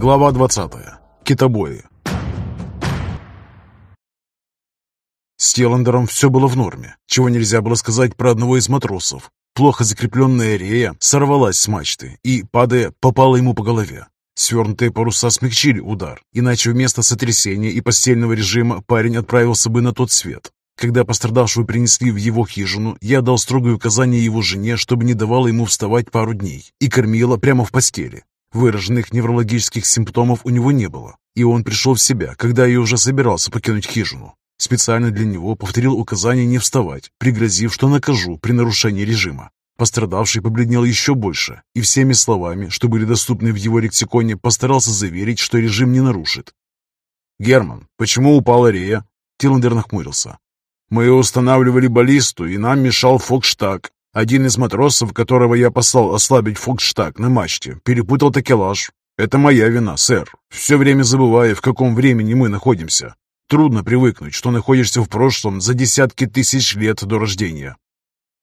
Глава 20. Китобои. С Теландером все было в норме, чего нельзя было сказать про одного из матросов. Плохо закрепленная рея сорвалась с мачты и, падая, попала ему по голове. Свернутые паруса смягчили удар, иначе вместо сотрясения и постельного режима парень отправился бы на тот свет. Когда пострадавшего принесли в его хижину, я дал строгое указание его жене, чтобы не давала ему вставать пару дней, и кормила прямо в постели. Выраженных неврологических симптомов у него не было, и он пришел в себя, когда я уже собирался покинуть хижину. Специально для него повторил указание не вставать, пригрозив, что накажу при нарушении режима. Пострадавший побледнел еще больше и всеми словами, что были доступны в его лексиконе, постарался заверить, что режим не нарушит. «Герман, почему упала Рея?» Тиллендер нахмурился. «Мы устанавливали баллисту, и нам мешал Фокштаг. Один из матросов, которого я послал ослабить Фокштаг на мачте, перепутал такелаж. Это моя вина, сэр. Все время забываю, в каком времени мы находимся. Трудно привыкнуть, что находишься в прошлом за десятки тысяч лет до рождения.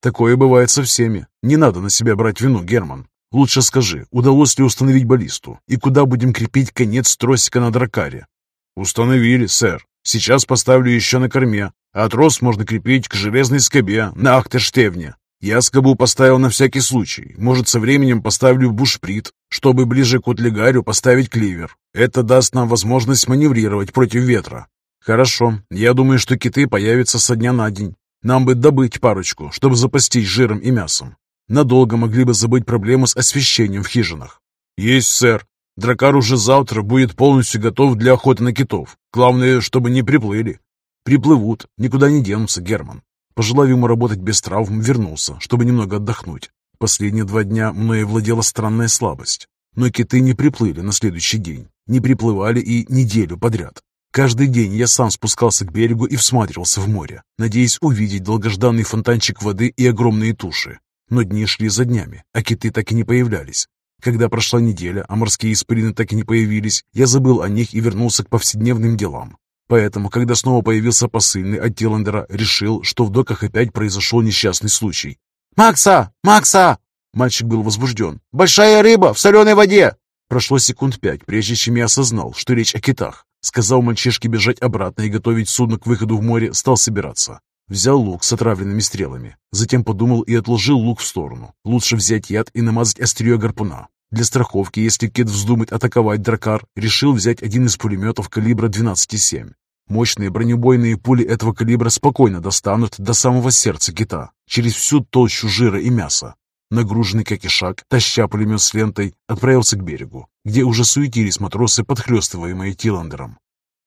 Такое бывает со всеми. Не надо на себя брать вину, Герман. Лучше скажи, удалось ли установить баллисту и куда будем крепить конец тросика на дракаре? Установили, сэр. Сейчас поставлю еще на корме, а трос можно крепить к железной скобе на ахтерштевне. Я скобу поставил на всякий случай. Может, со временем поставлю бушприт, чтобы ближе к Утлигарю поставить кливер. Это даст нам возможность маневрировать против ветра. Хорошо, я думаю, что киты появятся со дня на день. Нам бы добыть парочку, чтобы запастись жиром и мясом. Надолго могли бы забыть проблему с освещением в хижинах. Есть, сэр. Дракар уже завтра будет полностью готов для охоты на китов. Главное, чтобы не приплыли. Приплывут, никуда не денутся, Герман. Пожелав ему работать без травм, вернулся, чтобы немного отдохнуть. Последние два дня мною владела странная слабость. Но киты не приплыли на следующий день. Не приплывали и неделю подряд. Каждый день я сам спускался к берегу и всматривался в море, надеясь увидеть долгожданный фонтанчик воды и огромные туши. Но дни шли за днями, а киты так и не появлялись. Когда прошла неделя, а морские испарины так и не появились, я забыл о них и вернулся к повседневным делам. Поэтому, когда снова появился посыльный от Тиллендера, решил, что в доках опять произошел несчастный случай. «Макса! Макса!» Мальчик был возбужден. «Большая рыба в соленой воде!» Прошло секунд пять, прежде чем я осознал, что речь о китах. Сказал мальчишке бежать обратно и готовить судно к выходу в море, стал собираться. Взял лук с отравленными стрелами. Затем подумал и отложил лук в сторону. Лучше взять яд и намазать острие гарпуна. Для страховки, если кит вздумает атаковать дракар, решил взять один из пулеметов калибра 12,7. Мощные бронебойные пули этого калибра спокойно достанут до самого сердца кита, через всю толщу жира и мяса. Нагруженный как и шаг, таща пулемет с лентой, отправился к берегу, где уже суетились матросы, подхлестываемые Тиландером.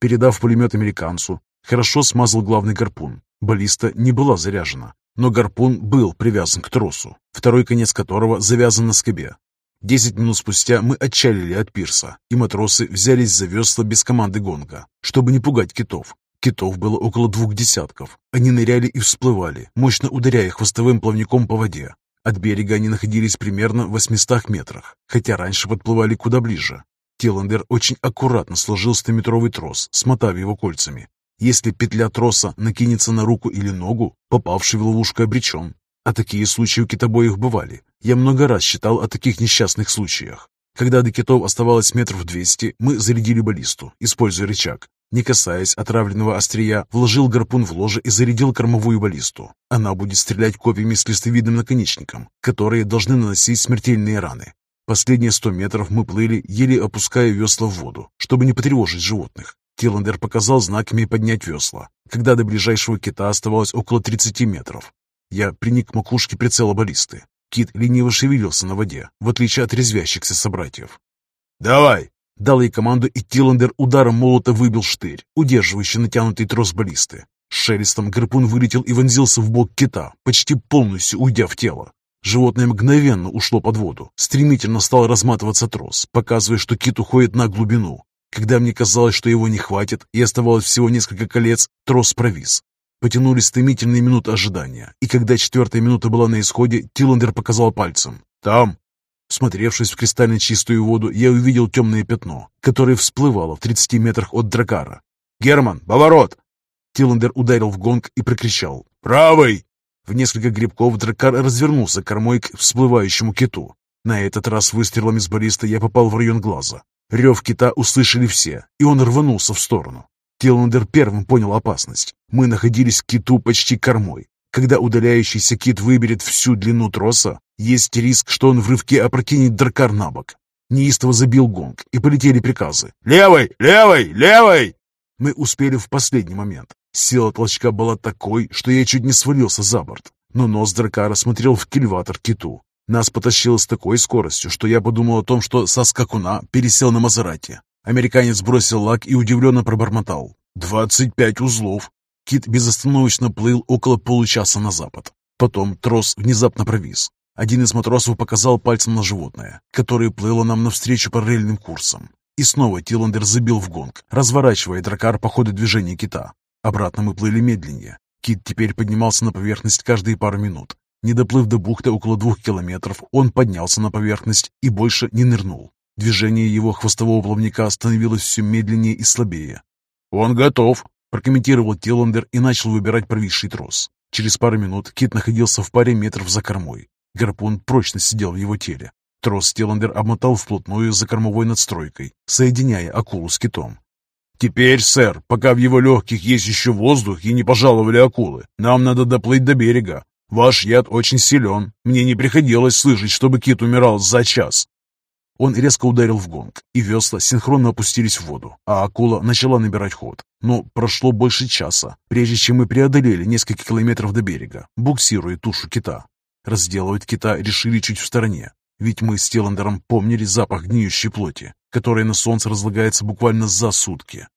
Передав пулемет американцу, хорошо смазал главный гарпун. Баллиста не была заряжена, но гарпун был привязан к тросу, второй конец которого завязан на скобе. Десять минут спустя мы отчалили от пирса, и матросы взялись за весла без команды гонга, чтобы не пугать китов. Китов было около двух десятков. Они ныряли и всплывали, мощно ударяя хвостовым плавником по воде, от берега они находились примерно в 800 метрах, хотя раньше подплывали куда ближе. Тиландер очень аккуратно сложил 100-метровый трос, смотав его кольцами. Если петля троса накинется на руку или ногу, попавший в ловушку обречен. А такие случаи у китобоев бывали. Я много раз считал о таких несчастных случаях. Когда до китов оставалось метров 200, мы зарядили баллисту, используя рычаг. Не касаясь отравленного острия, вложил гарпун в ложе и зарядил кормовую баллисту. Она будет стрелять копьями с листовидным наконечником, которые должны наносить смертельные раны. Последние сто метров мы плыли, еле опуская весла в воду, чтобы не потревожить животных. Тиландер показал знаками поднять весла, когда до ближайшего кита оставалось около 30 метров. Я приник к макушке прицела баллисты. Кит лениво шевелился на воде, в отличие от резвящихся собратьев. «Давай!» Дал ей команду, и Тиллендер ударом молота выбил штырь, удерживающий натянутый трос баллисты. шелестом гарпун вылетел и вонзился в бок кита, почти полностью уйдя в тело. Животное мгновенно ушло под воду. Стремительно стал разматываться трос, показывая, что кит уходит на глубину. Когда мне казалось, что его не хватит, и оставалось всего несколько колец, трос провис. Потянулись томительные минуты ожидания, и когда четвертая минута была на исходе, Тиллендер показал пальцем. «Там!» Всмотревшись в кристально чистую воду, я увидел темное пятно, которое всплывало в 30 метрах от дракара. «Герман, поворот!» Тиллендер ударил в гонг и прокричал «Правый!». В несколько грибков дракар развернулся кормой к всплывающему киту. На этот раз выстрелом из баллиста я попал в район глаза. Рев кита услышали все, и он рванулся в сторону. Тиландер первым понял опасность. Мы находились к киту почти кормой. Когда удаляющийся кит выберет всю длину троса, есть риск, что он в рывке опрокинет дракар на бок. Неистово забил гонг, и полетели приказы. «Левой! Левой! Левой!» Мы успели в последний момент. Сила толчка была такой, что я чуть не свалился за борт. Но нос дракара смотрел в кильватор киту. Нас потащило с такой скоростью, что я подумал о том, что со скакуна пересел на Мазерати. Американец бросил лак и удивленно пробормотал. «Двадцать пять узлов!» Кит безостановочно плыл около получаса на запад. Потом трос внезапно провис. Один из матросов показал пальцем на животное, которое плыло нам навстречу параллельным курсом. И снова Тиландер забил в гонг, разворачивая дракар по ходу движения кита. Обратно мы плыли медленнее. Кит теперь поднимался на поверхность каждые пару минут. Не доплыв до бухты около двух километров, он поднялся на поверхность и больше не нырнул. Движение его хвостового плавника становилось все медленнее и слабее. «Он готов», — прокомментировал Тиландер и начал выбирать провисший трос. Через пару минут Кит находился в паре метров за кормой. Гарпун прочно сидел в его теле. Трос Тиландер обмотал вплотную за кормовой надстройкой, соединяя акулу с китом. «Теперь, сэр, пока в его легких есть еще воздух и не пожаловали акулы, нам надо доплыть до берега. Ваш яд очень силен. Мне не приходилось слышать, чтобы кит умирал за час». Он резко ударил в гонг, и весла синхронно опустились в воду, а акула начала набирать ход. Но прошло больше часа, прежде чем мы преодолели несколько километров до берега, буксируя тушу кита. Разделывать кита решили чуть в стороне, ведь мы с Тиландером помнили запах гниющей плоти, которая на солнце разлагается буквально за сутки.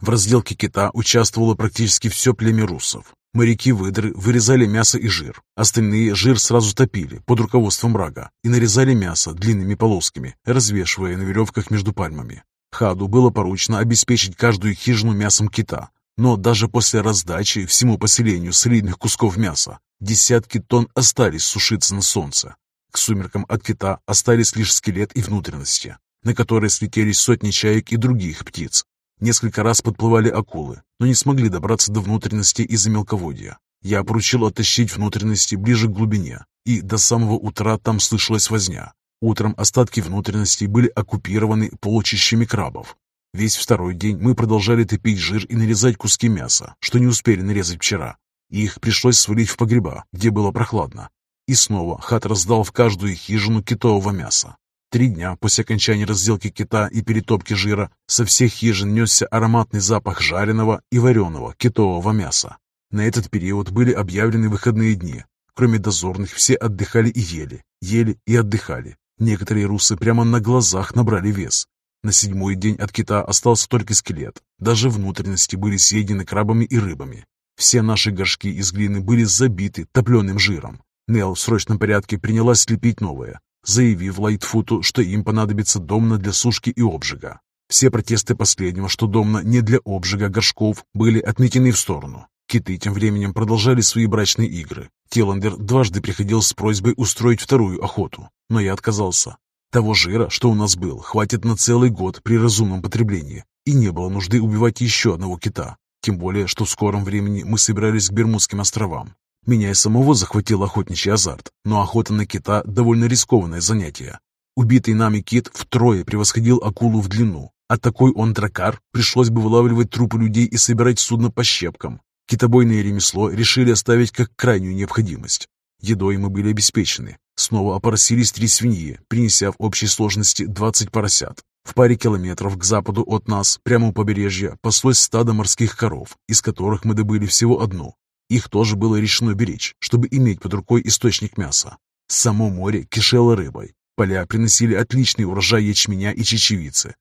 В разделке кита участвовало практически все племя русов. Моряки-выдры вырезали мясо и жир. Остальные жир сразу топили под руководством рага и нарезали мясо длинными полосками, развешивая на веревках между пальмами. Хаду было поручено обеспечить каждую хижину мясом кита, но даже после раздачи всему поселению солидных кусков мяса десятки тонн остались сушиться на солнце. К сумеркам от кита остались лишь скелет и внутренности, на которые слетелись сотни чаек и других птиц. Несколько раз подплывали акулы, но не смогли добраться до внутренности из-за мелководья. Я поручил оттащить внутренности ближе к глубине, и до самого утра там слышалась возня. Утром остатки внутренностей были оккупированы полчищами крабов. Весь второй день мы продолжали топить жир и нарезать куски мяса, что не успели нарезать вчера. Их пришлось свалить в погреба, где было прохладно. И снова Хат раздал в каждую хижину китового мяса. Три дня после окончания разделки кита и перетопки жира со всех хижин несся ароматный запах жареного и вареного китового мяса. На этот период были объявлены выходные дни. Кроме дозорных, все отдыхали и ели, ели и отдыхали. Некоторые русы прямо на глазах набрали вес. На седьмой день от кита остался только скелет. Даже внутренности были съедены крабами и рыбами. Все наши горшки из глины были забиты топленым жиром. Нел в срочном порядке принялась слепить новое, заявив Лайтфуту, что им понадобится домна для сушки и обжига. Все протесты последнего, что домна не для обжига горшков, были отметены в сторону. Киты тем временем продолжали свои брачные игры. Тиландер дважды приходил с просьбой устроить вторую охоту, но я отказался. Того жира, что у нас был, хватит на целый год при разумном потреблении, и не было нужды убивать еще одного кита. Тем более, что в скором времени мы собирались к Бермудским островам. Меня и самого захватил охотничий азарт, но охота на кита – довольно рискованное занятие. Убитый нами кит втрое превосходил акулу в длину, а такой он дракар, пришлось бы вылавливать трупы людей и собирать судно по щепкам. Китобойное ремесло решили оставить как крайнюю необходимость. Едой мы были обеспечены. Снова опоросились три свиньи, принеся в общей сложности 20 поросят. В паре километров к западу от нас, прямо у побережья, паслось стадо морских коров, из которых мы добыли всего одну, их тоже было решено беречь, чтобы иметь под рукой источник мяса. Само море кишело рыбой. Поля приносили отличный урожай ячменя и чечевицы.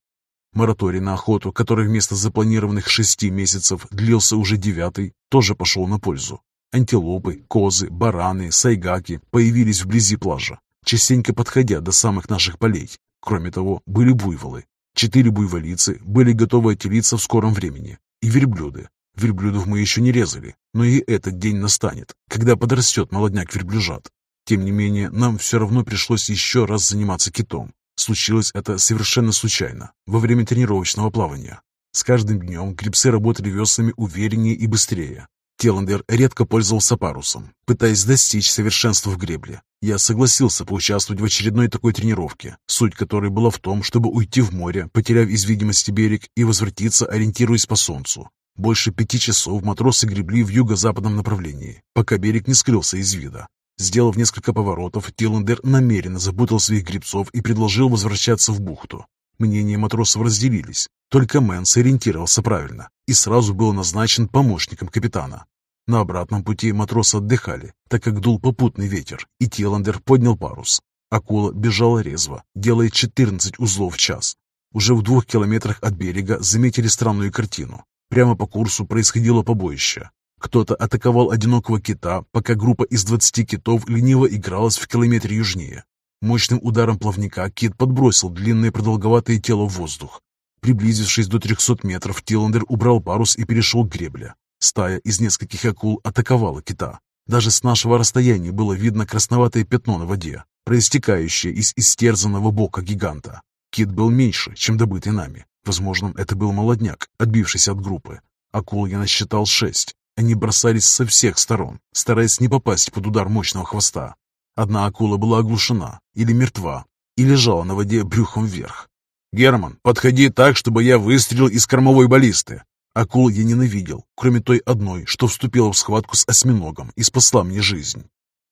Мораторий на охоту, который вместо запланированных шести месяцев длился уже девятый, тоже пошел на пользу. Антилопы, козы, бараны, сайгаки появились вблизи плажа, частенько подходя до самых наших полей. Кроме того, были буйволы. Четыре буйволицы были готовы отелиться в скором времени, и верблюды, Верблюдов мы еще не резали, но и этот день настанет, когда подрастет молодняк верблюжат. Тем не менее, нам все равно пришлось еще раз заниматься китом. Случилось это совершенно случайно, во время тренировочного плавания. С каждым днем гребцы работали веслами увереннее и быстрее. Теландер редко пользовался парусом, пытаясь достичь совершенства в гребле. Я согласился поучаствовать в очередной такой тренировке, суть которой была в том, чтобы уйти в море, потеряв из видимости берег, и возвратиться, ориентируясь по солнцу. Больше пяти часов матросы гребли в юго-западном направлении, пока берег не скрылся из вида. Сделав несколько поворотов, Тиллендер намеренно запутал своих гребцов и предложил возвращаться в бухту. Мнения матросов разделились. Только Мэн сориентировался правильно и сразу был назначен помощником капитана. На обратном пути матросы отдыхали, так как дул попутный ветер, и Тиллендер поднял парус. Акула бежала резво, делая 14 узлов в час. Уже в двух километрах от берега заметили странную картину. Прямо по курсу происходило побоище. Кто-то атаковал одинокого кита, пока группа из 20 китов лениво игралась в километре южнее. Мощным ударом плавника кит подбросил длинное продолговатое тело в воздух. Приблизившись до 300 метров, Тиллендер убрал парус и перешел к гребле. Стая из нескольких акул атаковала кита. Даже с нашего расстояния было видно красноватое пятно на воде, проистекающее из истерзанного бока гиганта. Кит был меньше, чем добытый нами. Возможно, это был молодняк, отбившийся от группы. Акул я насчитал шесть. Они бросались со всех сторон, стараясь не попасть под удар мощного хвоста. Одна акула была оглушена или мертва и лежала на воде брюхом вверх. «Герман, подходи так, чтобы я выстрелил из кормовой баллисты!» Акул я ненавидел, кроме той одной, что вступила в схватку с осьминогом и спасла мне жизнь.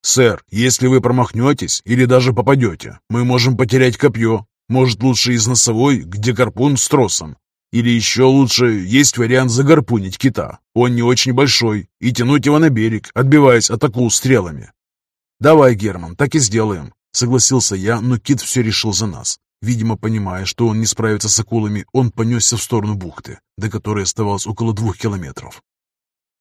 «Сэр, если вы промахнетесь или даже попадете, мы можем потерять копье, может, лучше из носовой, где гарпун с тросом. Или еще лучше, есть вариант загарпунить кита. Он не очень большой, и тянуть его на берег, отбиваясь от акул стрелами. «Давай, Герман, так и сделаем», — согласился я, но кит все решил за нас. Видимо, понимая, что он не справится с акулами, он понесся в сторону бухты, до которой оставалось около двух километров.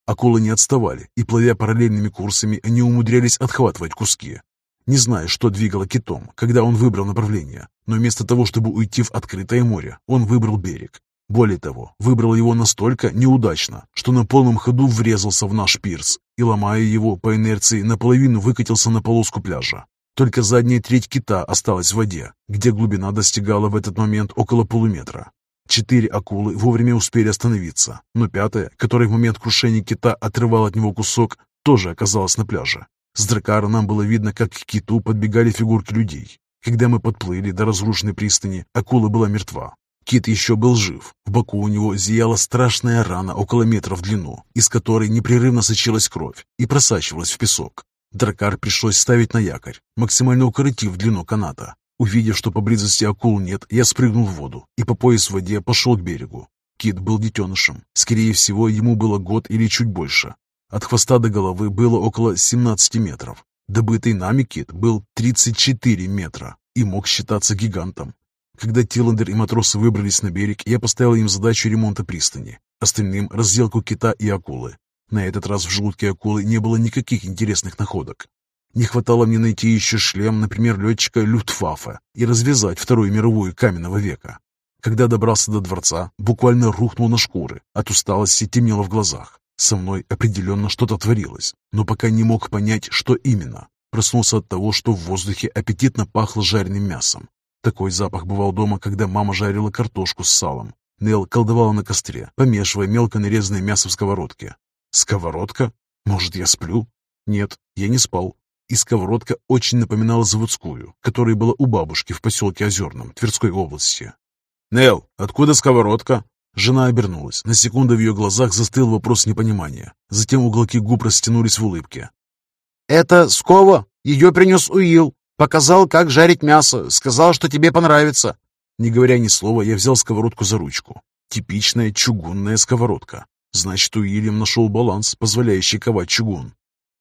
Акулы не отставали, и, плывя параллельными курсами, они умудрялись отхватывать куски. Не знаю, что двигало китом, когда он выбрал направление, но вместо того, чтобы уйти в открытое море, он выбрал берег. Более того, выбрал его настолько неудачно, что на полном ходу врезался в наш пирс и, ломая его по инерции, наполовину выкатился на полоску пляжа. Только задняя треть кита осталась в воде, где глубина достигала в этот момент около полуметра. Четыре акулы вовремя успели остановиться, но пятая, которая в момент крушения кита отрывала от него кусок, тоже оказалась на пляже. С дракара нам было видно, как к киту подбегали фигурки людей. Когда мы подплыли до разрушенной пристани, акула была мертва. Кит еще был жив. В боку у него зияла страшная рана около метра в длину, из которой непрерывно сочилась кровь и просачивалась в песок. Дракар пришлось ставить на якорь, максимально укоротив длину каната. Увидев, что поблизости акул нет, я спрыгнул в воду и по пояс в воде пошел к берегу. Кит был детенышем. Скорее всего, ему было год или чуть больше. От хвоста до головы было около 17 метров. Добытый нами кит был 34 метра и мог считаться гигантом. Когда Тиллендер и матросы выбрались на берег, я поставил им задачу ремонта пристани, остальным – разделку кита и акулы. На этот раз в желудке акулы не было никаких интересных находок. Не хватало мне найти еще шлем, например, летчика Люфтваффе и развязать Вторую мировую каменного века. Когда добрался до дворца, буквально рухнул на шкуры, от усталости темнело в глазах. Со мной определенно что-то творилось, но пока не мог понять, что именно. Проснулся от того, что в воздухе аппетитно пахло жареным мясом. Такой запах бывал дома, когда мама жарила картошку с салом. Нел колдовала на костре, помешивая мелко нарезанное мясо в сковородке. Сковородка? Может, я сплю? Нет, я не спал. И сковородка очень напоминала заводскую, которая была у бабушки в поселке Озерном, Тверской области. «Нел, откуда сковородка?» Жена обернулась. На секунду в ее глазах застыл вопрос непонимания. Затем уголки губ растянулись в улыбке. «Это скова. Ее принес Уилл. Показал, как жарить мясо. Сказал, что тебе понравится». Не говоря ни слова, я взял сковородку за ручку. Типичная чугунная сковородка. Значит, Уильям нашел баланс, позволяющий ковать чугун.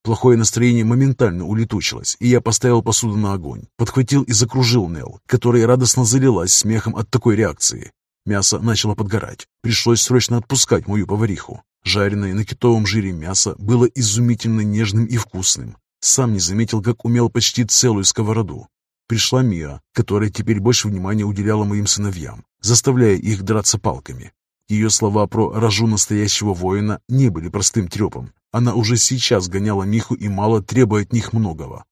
Плохое настроение моментально улетучилось, и я поставил посуду на огонь, подхватил и закружил Нел, которая радостно залилась смехом от такой реакции. Мясо начало подгорать. Пришлось срочно отпускать мою повариху. Жареное на китовом жире мясо было изумительно нежным и вкусным. Сам не заметил, как умел почти целую сковороду. Пришла Мия, которая теперь больше внимания уделяла моим сыновьям, заставляя их драться палками. Ее слова про «рожу настоящего воина» не были простым трепом. Она уже сейчас гоняла Миху и мало требуя от них многого.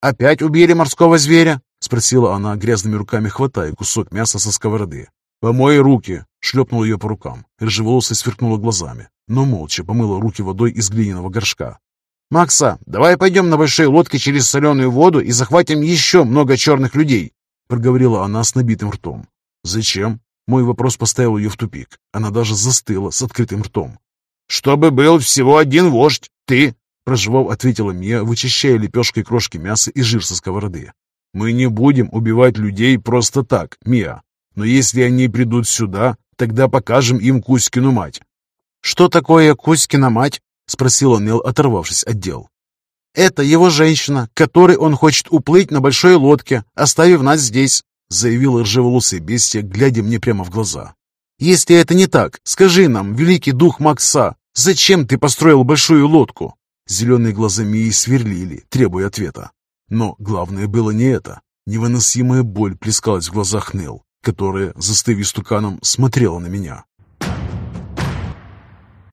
«Опять убили морского зверя?» — спросила она, грязными руками хватая кусок мяса со сковороды. «Помой руки!» — шлепнул ее по рукам. Рыжеволосая сверкнула глазами. но молча помыла руки водой из глиняного горшка. «Макса, давай пойдем на большой лодке через соленую воду и захватим еще много черных людей», проговорила она с набитым ртом. «Зачем?» Мой вопрос поставил ее в тупик. Она даже застыла с открытым ртом. «Чтобы был всего один вождь, ты!» Проживав, ответила Мия, вычищая лепешкой крошки мяса и жир со сковороды. «Мы не будем убивать людей просто так, Мия. Но если они придут сюда, тогда покажем им Кузькину мать». «Что такое Кузькина мать?» — спросила Нел, оторвавшись от дел. «Это его женщина, которой он хочет уплыть на большой лодке, оставив нас здесь», — заявила ржеволосая бестия, глядя мне прямо в глаза. «Если это не так, скажи нам, великий дух Макса, зачем ты построил большую лодку?» Зеленые глаза Мии сверлили, требуя ответа. Но главное было не это. Невыносимая боль плескалась в глазах Нел, которая, застыв истуканом, смотрела на меня.